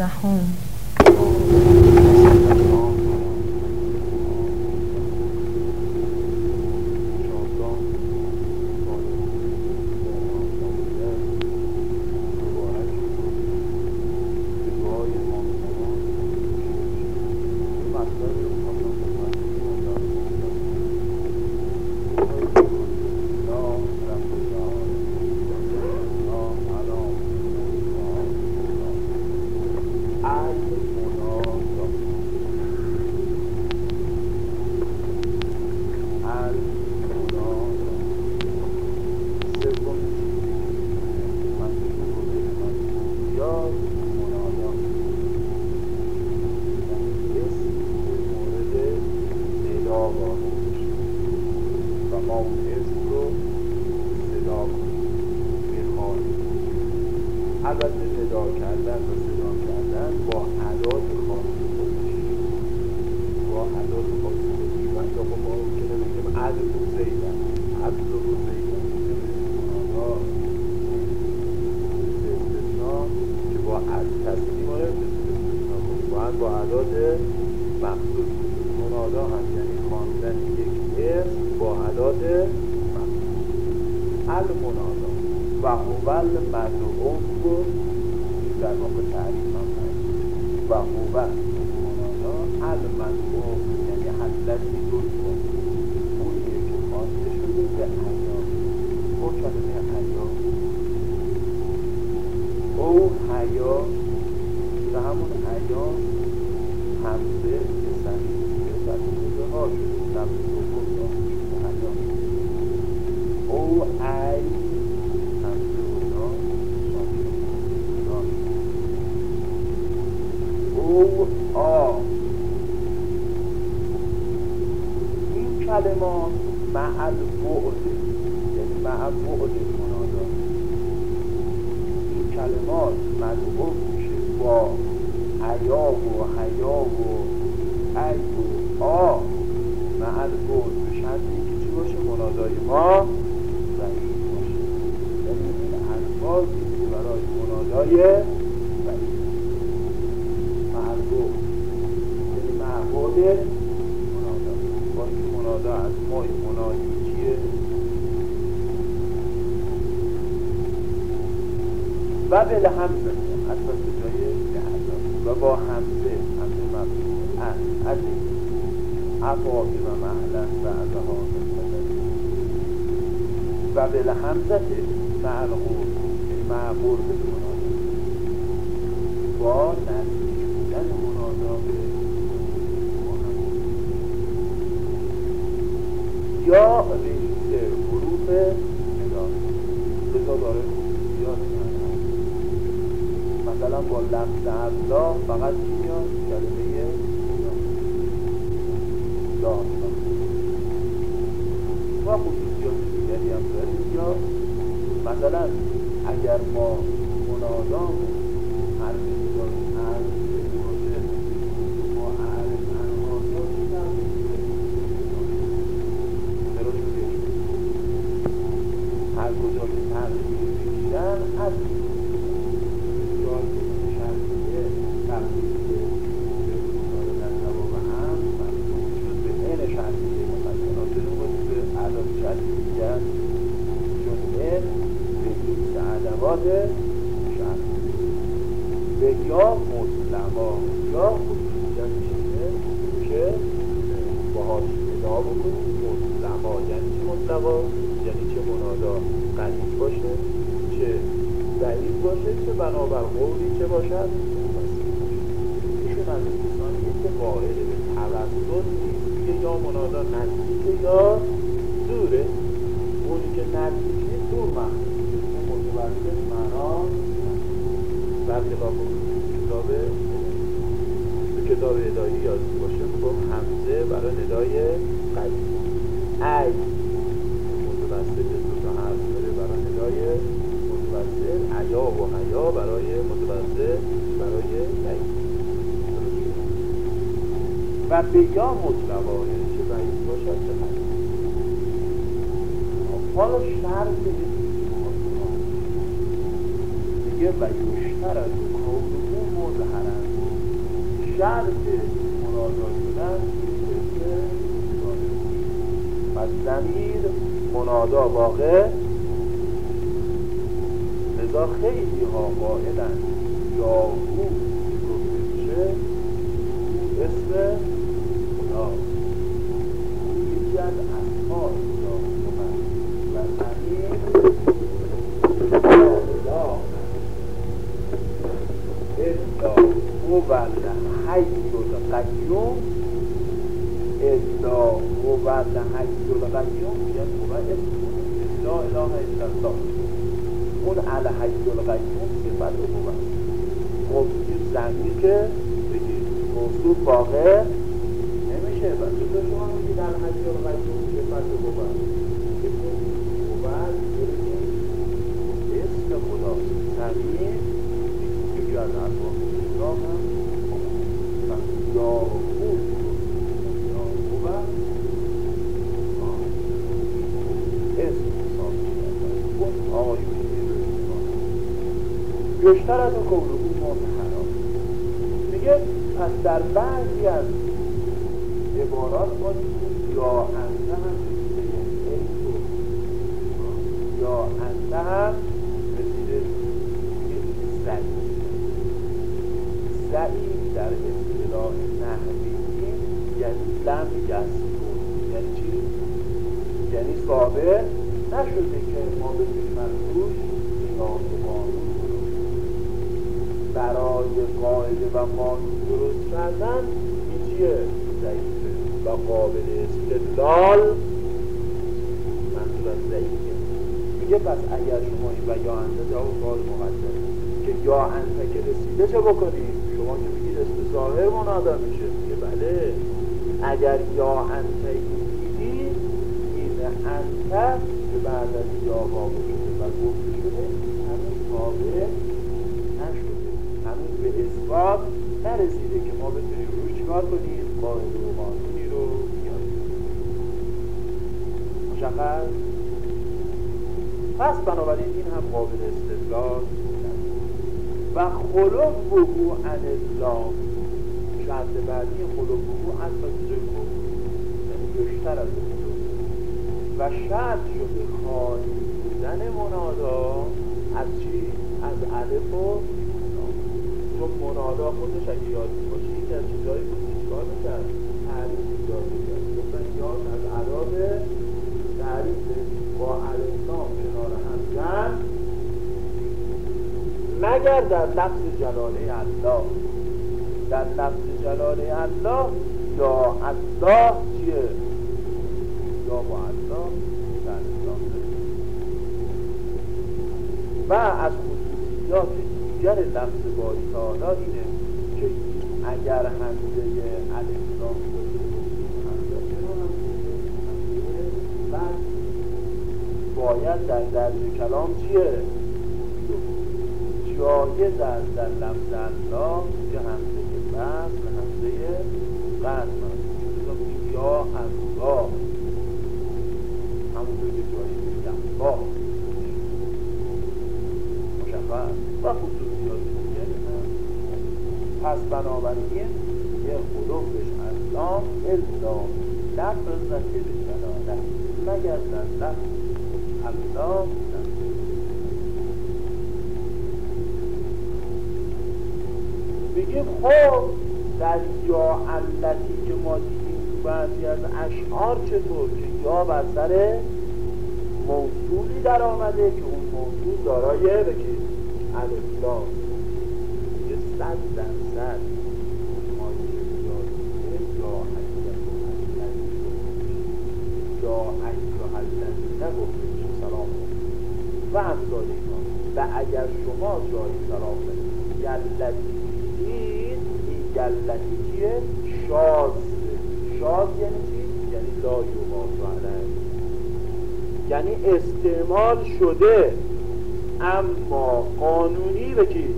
the home. عوض صدا کردن و صدا کردن با عداد خاص خودش با عداد خاص خودش و حتی با ما ممکنه بگیم عدد و زیدن عدد که با عدد تصمیم آره باید با عداد مخصوص منادا هم یعنی یک اسم با عداد مخصوص المنادا. و هو المدعو. اخلاق و تعریف هم و خوبه مولانا المنبوع یعنی حلتی که خواسته شده به او کلمه عیا او حیا به همون همزه ما مع البعد یعنی مع بعد منادا این کلمات ملعوب میشه با حیا و حیا و ای و آ مع البعد به شرط اینکه چی باشه منادای ما ضعیف باشه یعنی این الفاظی که برای منادای ضعیف یعنی وای مناجی کیه و بل همزه حتی به جای و با همزه همزه مبنی از این عطابی و محلن و از ها و بل همزه معلقور یعنی معقور ریشه حروف داره مثلا با لفظ فقط میاد؟ کلمه لا. و خصوصیات دیگری هم داریم یا مثلا اگر ما منادامون از میشه از که قائل به توسط نیست یا منادا نزدیکه یا دوره اونی که نزدیک نیست دور مخصوص اون متوسط معنا برخلاف کتاب تو کتاب ادایی یاد باشه خب همزه برای ندای قدیم ای متوسط دو تا حرف برای ندای متوسل حیا و حیا برای متوسل برای ضعیف و به یا مطلقانه چه ضعیف باشد چه حیا حالا شرط دیگه و یوشتر از کونه مظهرا شرط منازع شدن پس زمیر منادا واقع لذا خیلی ها قائلن یاهو گفته میشه اسم خدا یکی از اسماء یاهو و زمیر الا هو الحی القیوم الا هو الحی القیوم یعنی هو اسم لا اله الا اون الحی القیوم صفت هو خب زمین که بگید موضوع واقع نمیشه. و چطور شما میگید الحی القیوم صفت هو اسم خدا زمین یکی از ارباب اطلاق هم یا خوب یا بیشتر از اون قول او متحرام میگه پس در بعضی از عبارات ما یا انته هم یا انته هم رسیده ضعیف در اصطلاح نحوی یعنی لم یسکون یعنی چی؟ یعنی ثابت نشده که ما بتونیم از قاعده و قانون درست کردن این چیه؟ ضعیفه. و قابل استدلال منظور از ضعیفه. میگه پس اگر شما این و یا انته جواب سوال مقدم که یا انته که رسیده چه بکنیم شما که میگید اسم ظاهر منادا میشه. میگه بله. اگر یا انته دیدی این انته که بعد از یا واقع شده و گفته شده همین به اثبات نرسیده که ما بتونیم روش چیکار کنیم قاعده و قانونی رو بیاریم. مشخص؟ پس بنابراین این هم قابل استدلال و خلق بگو عن اسلام شرط بعدی خلق بگو از جای یعنی بیشتر از و شرط شده خالی بودن منادا از چی؟ از الف و چون منادا خودش اگه یاد باشی یکی از چیزهایی بود که چیکار می‌کرد؟ تعریف ایجاد می‌کرد. گفتن یاد از عراب تعریف با الاسلام کنار هم زن مگر در لفظ جلاله الله. در لفظ جلاله الله یا الله چیه؟ یا با الله در اسلام و از خصوصیات دیگر لفظ باری تعالی اینه که اگر همزه الاسلام باید در درج کلام چیه؟ جایز است در لفظ الله که همزه بس و همزه قصد است. یا الله همون که جایز یحبا مشخص. و هم پس بنابراین یه خلوفش الله الا لفظ به مگر در لفظ الله بگیم خب در یا علتی که ما دیدیم تو بعضی از اشعار چطور که یا بر سر موصولی در آمده که اون موصول دارای بگید الاسلام یه صد در صد ما یا یا ایوه الذی نگفته سلام و همسال اینا و اگر شما جای سلام یلتی دید این یلتی چیه؟ شاز شاز یعنی چی؟ یعنی لا یوماز یعنی استعمال شده اما قانونی به کی؟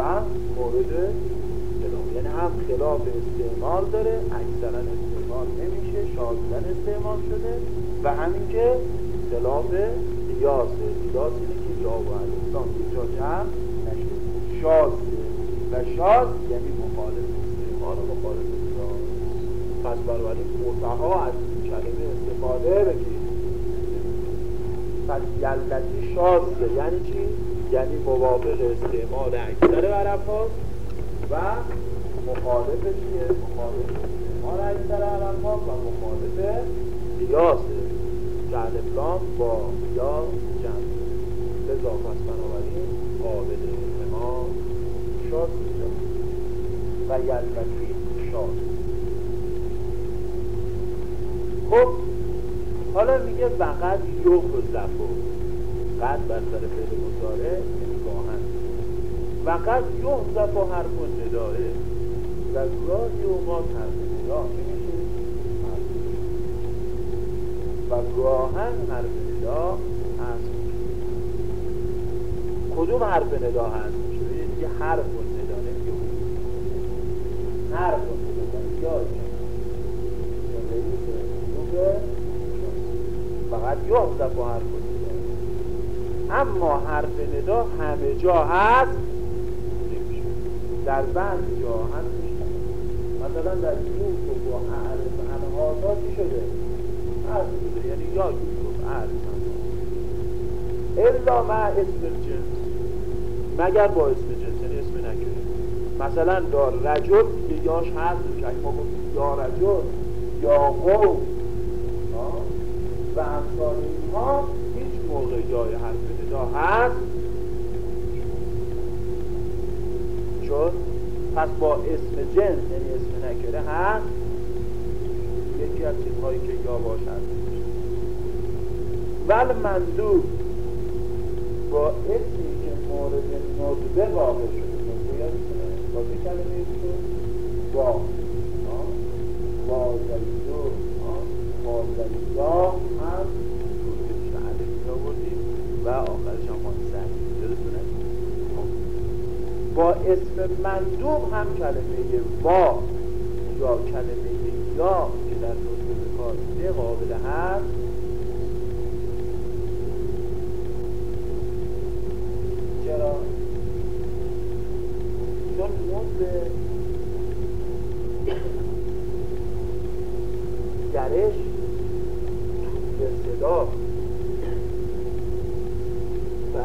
و مورد خلاف. یعنی هم خلاف استعمال داره اکثرا استعمال نمیشه شازدن استعمال شده و همین که خلاف قیاسه قیاس اینه که یا و الاسلام اینجا جمع نشده. شازده و شاز یعنی مخالف استعمال و مخالف شاز پس بنابراین متها از این کلمه استفاده بگید پس یلدتی شازه یعنی چی؟ یعنی موافق استعمال اکثر عرب و مخالف چیه؟ مخالف استعمال اکثر عرب و مخالف قیاسه جعل با یا جمع لذا پس بنابراین قابل اعتماد شاد و یلبکی شاد. خب حالا میگه فقط یوم و زفو. قد بر سر فعل مزاره یعنی گاهن فقط یوم زفو حرف نداره و گاهی اوقات حرف ندا میشه و گاهن حرف ندا هست. کدوم حرف ندا هست؟ میشه یه حرف ندا نمیگه حرف. ندا یا فقط با حرف ندا اما حرف ندا همه جا هست. در بند جا هست مثلا در یوسف و عرف انهازا چی شده؟ هست شده یعنی یا یوسف عرف الا مع اسم الجنس مگر با اسم جنس یعنی اسم نکره مثلا دار رجل یه یاش هست که ما گفتیم یا رجل یا قوم. و امثال اینها هیچ موقع جای حرف ندا هست چون پس با اسم جنس یعنی اسم نکره هست یکی از چیزهایی که یا باش هست ول مندوب با اسمی که مورد ندبه واقع شده. ندبه یادتونه با چه کلمه شد با با زیدو با زیدا هم و آخرش هم ما زید یادتونه؟ با اسم مندوب هم کلمه با یا کلمه یا که در ندبه کار قابل هست چرا؟ چون به گرش به صدا و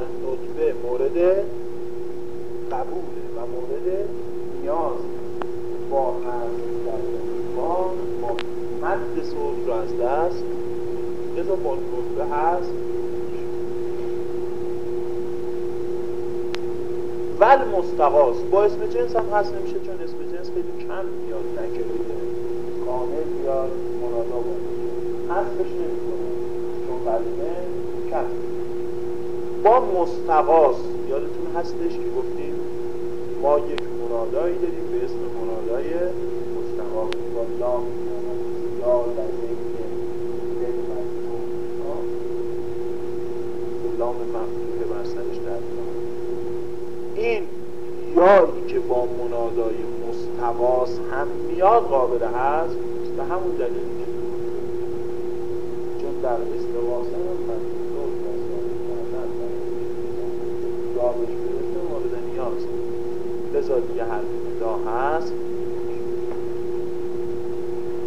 در نطبه مورد قبوله و مورد نیاز با حرف در با با مد صوت رو از دست لذا با نطبه هست. ول مستقاس با اسم جنس هم هست نمیشه چون اسم جنس خیلی کم میاد نکره کامل بیاد منادا باشه. حذفش نمی‌کنه. چون کلمه کم. با مستقاس یادتون هستش که گفتیم ما یک منادایی داریم به اسم منادای مستقاس لام یا لام مفتوحه بر سرش در این یایی که با منادای مستواس هم میاد قابل هست. به همون دلیلی که چون در استواس هم من جابش برسه مورد نیاز لذا دیگه حرف ندا هست.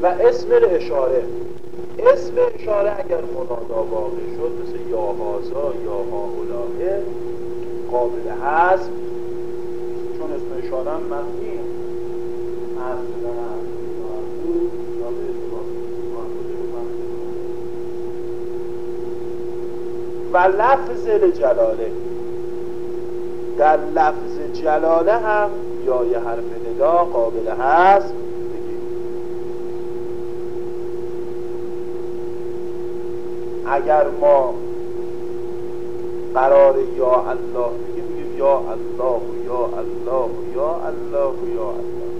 و اسم اشاره اسم اشاره اگر منادا واقع شد مثل یا هازا یا هاولائه قابل هست چون اسم اشاره هم هست و لفظ جلاله در لفظ جلاله هم یا یه حرف ندا قابل هست اگر ما قرار یا الله بگیم بگیم یا الله یا الله یا الله یا الله.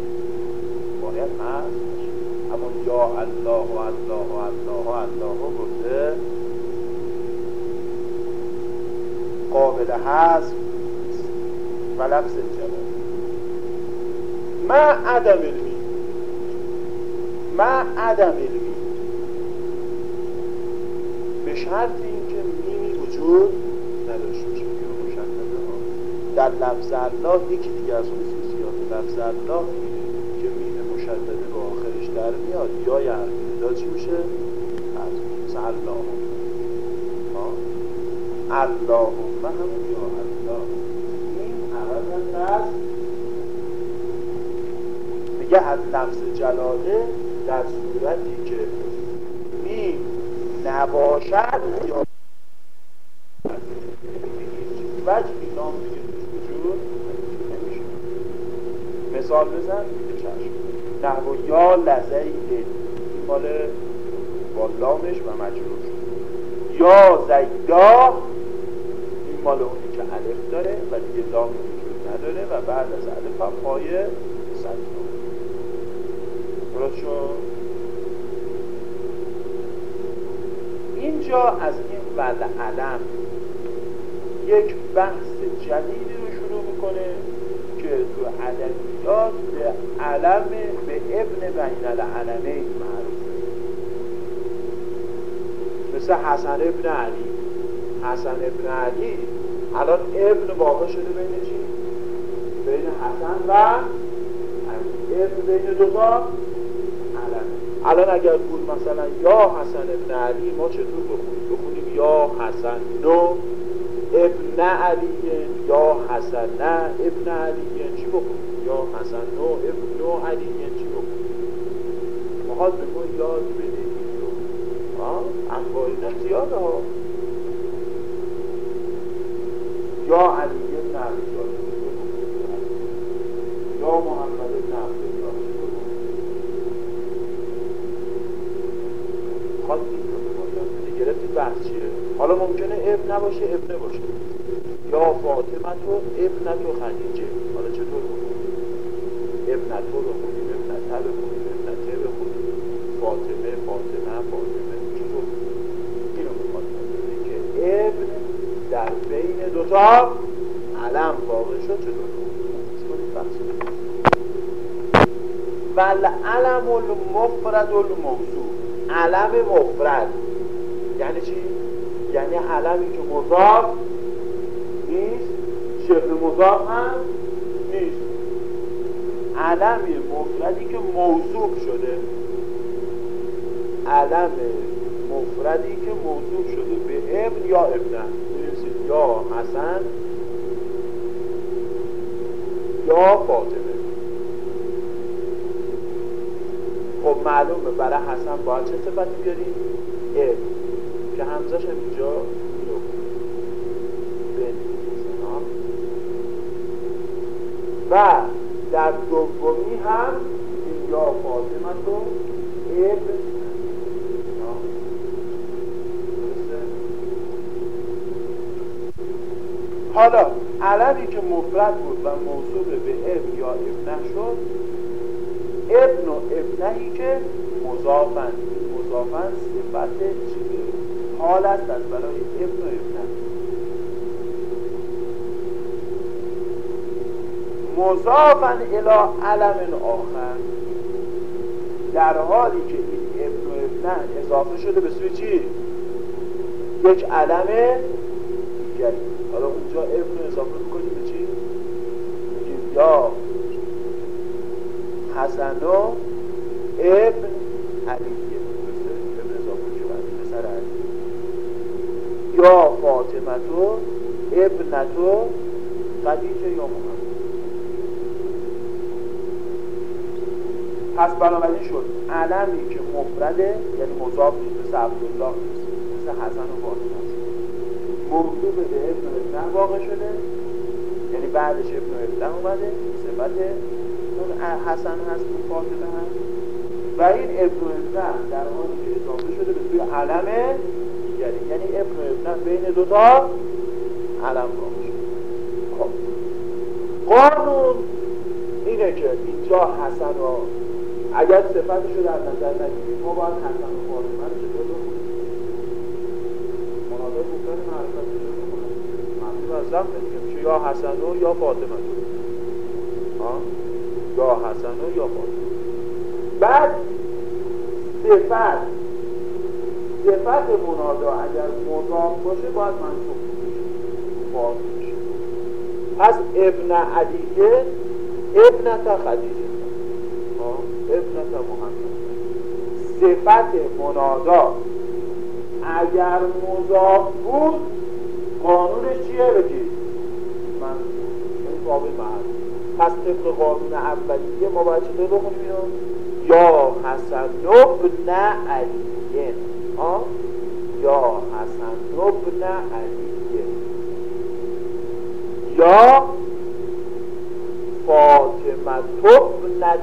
باید هست همون یا الله و الله و الله و الله گفته. قابل هست و لفظ جلال ما عدم علمی ما عدم علمی به شرط اینکه میمی وجود نداشته باشه. در لفظ الله یکی دیگه از خصوصیات لفظ الله که میم مشدده به آخرش در میاد. یا یه حرف چی میشه؟ از الله اللهم. همون یا الله این عوض از میگه از لفظ جلاله در صورتی که می نباشد یا وجه نام دیگه وجود نمیشه. مثال بزن به چشم. نحو یا لزیده مال با لامش و مجرور یا زیدا مال اونی که الف داره و دیگه لام وجود نداره و بعد از الف هم پای صد شد اینجا از این ول علم یک بحث جدیدی رو شروع می‌کنه که تو ادبیات به علم به ابن بین العلمین معروفه. مثل حسن ابن علی. حسن ابن علی الان ابن واقع شده بین چی؟ بین حسن و ابن بین دو تا. الان اگر بود مثلا یا حسن ابن علی ما چطور بخونیم؟ بخونیم یا حسن نو ابن علی یا حسن نه ابن علی چی بخونیم؟ یا حسن نو ابن علی چی بخونیم؟ مخواد بکن یاد بدید انواع زیاده ها یا علی ابن عبی یا محمد عبدالله خواهد این رو چیه حالا ممکنه ابن نباشه ابن باشه. یا فاطمه تو ابن تو خدیجه. حالا چطور بکنیم؟ ابن تو بخونیم ابن ته بخونیم ابن ته بخونیم فاطمه فاطمه فاطمه. چطور اینو بخواد که ابن در بین دوتا علم واقع شد. چطور؟ ول علم المفرد الموضوع علم مفرد. یعنی چی؟ یعنی علمی که مضاف نیست شبه مضاف هم نیست. علمی مفردی که موضوع شده. علم مفردی که موضوع شده. به ابن یا ابن؟ یا حسن یا فاطمه. خب معلومه برای حسن باید چه صفتی بیاریم؟ ابن. همزش هم اینجا و در دومی هم یا فاطمه تو حالا علمی که مفرد بود و موضوع به ابن یا ابنه شد ابن و ابنهی که مضافن. مضافن صفت چیزه حال است از برای ابن و ابنه مضافن الى علم آخر در حالی که این ابن و ابنه اضافه شده به سوی چی؟ یک علم دیگری حالا اونجا ابن اضافه می‌کنیم به چی؟ میگیم یا حسن و ابن علیه ابن اضافه شده پسر علی فاطمتو ابنتو خدیجه یا محمد. پس بنابراین شد. علمی که مفرده یعنی مضاف نیست مثل عبدالله نیست مثل حسن و فاطمه است موضوع به ابن ابن واقع شده. یعنی بعدش ابن ابن اومده صفت اون حسن هست اون فاطمه هست. و این ابن ابن در حالی که اضافه شده به سوی علم دیگری یعنی ابن ابن بین دوتا علم شده خب. قانون اینه که اینجا حسن و اگر صفتش رو در نظر نگیریم ما باید حسن و فاطمه رو چطور بخونیم. مناظر گفتن معرفت چطور از زم میشه یا حسن و یا فاطمه یا حسن و یا فاطمه بعد صفت صفت منادا اگر مضاف باشه باید منصوب بشه. پس ابن علیه ابنت خدیجه. ابنت محمد. صفت منادا اگر مضاف بود قانونش چیه بگید من این باب محل پس طبق قانون اولیه ما باید چطور بخونیم یا حسن ابن علیه یا حسن ابن علیه یا فاطمه ابنت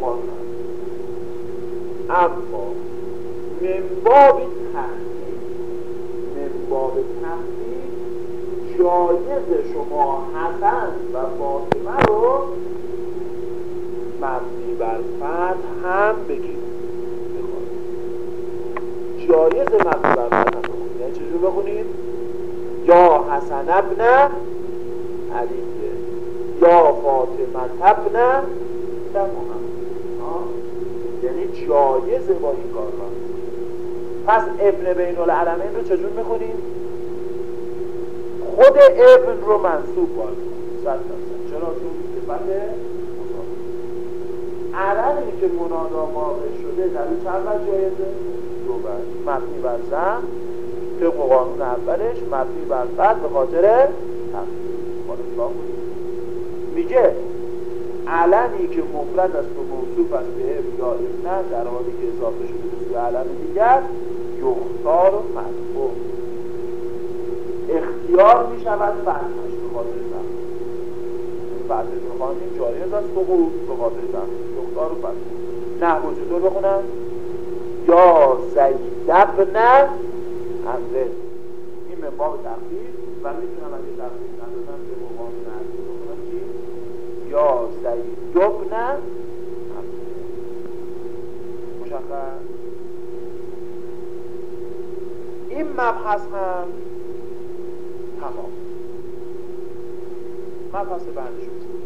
محمد. اما من باب تحقیق من باب تحقیق جایز شما حسن و فاطمه رو مبنی بر فتح هم بگید جایز مبنی بر فتح هم بخونید یعنی چجور بخونید؟ یا حسن ابن علیه یا فاطمه ابن محمد. یعنی جایزه با این کار را. پس ابن بین العلمین رو چجور می‌خونیم خود ابن رو منصوب باید. صد چرا؟ چون صفت علمی که منادا واقع شده در این چند بر جایزه دو بر مبنی بر زن طبق قانون اولش مبنی بر فرد به خاطر میگه علمی که مفرد است و موصوف است به یا ابن در حالی که اضافه شده به علم دیگر یختار و مطبوع. اختیار می شود فتحش به خاطر فتح بخوانیم جایز است بگو به خاطر تفسیر یختار و مطبوع نه چطور بخونم. یا زید نه. اول این باب تخفیف و می‌تونم اگه تخفیف ندادم به مقام نرسی بکنم چی؟ یا زید ابن مشخص؟ این مبحث هم تمام. مبحث بعدش